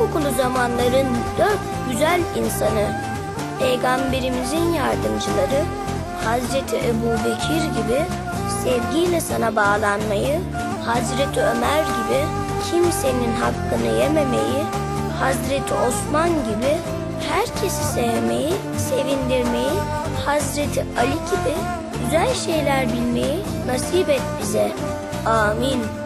kokulu zamanların dört güzel insanı, Peygamberimizin yardımcıları, Hazreti Ebu Bekir gibi sevgiyle sana bağlanmayı, Hazreti Ömer gibi kimsenin hakkını yememeyi, Hazreti Osman gibi herkesi sevmeyi, sevindirmeyi, Hazreti Ali gibi güzel şeyler bilmeyi nasip et bize. Amin.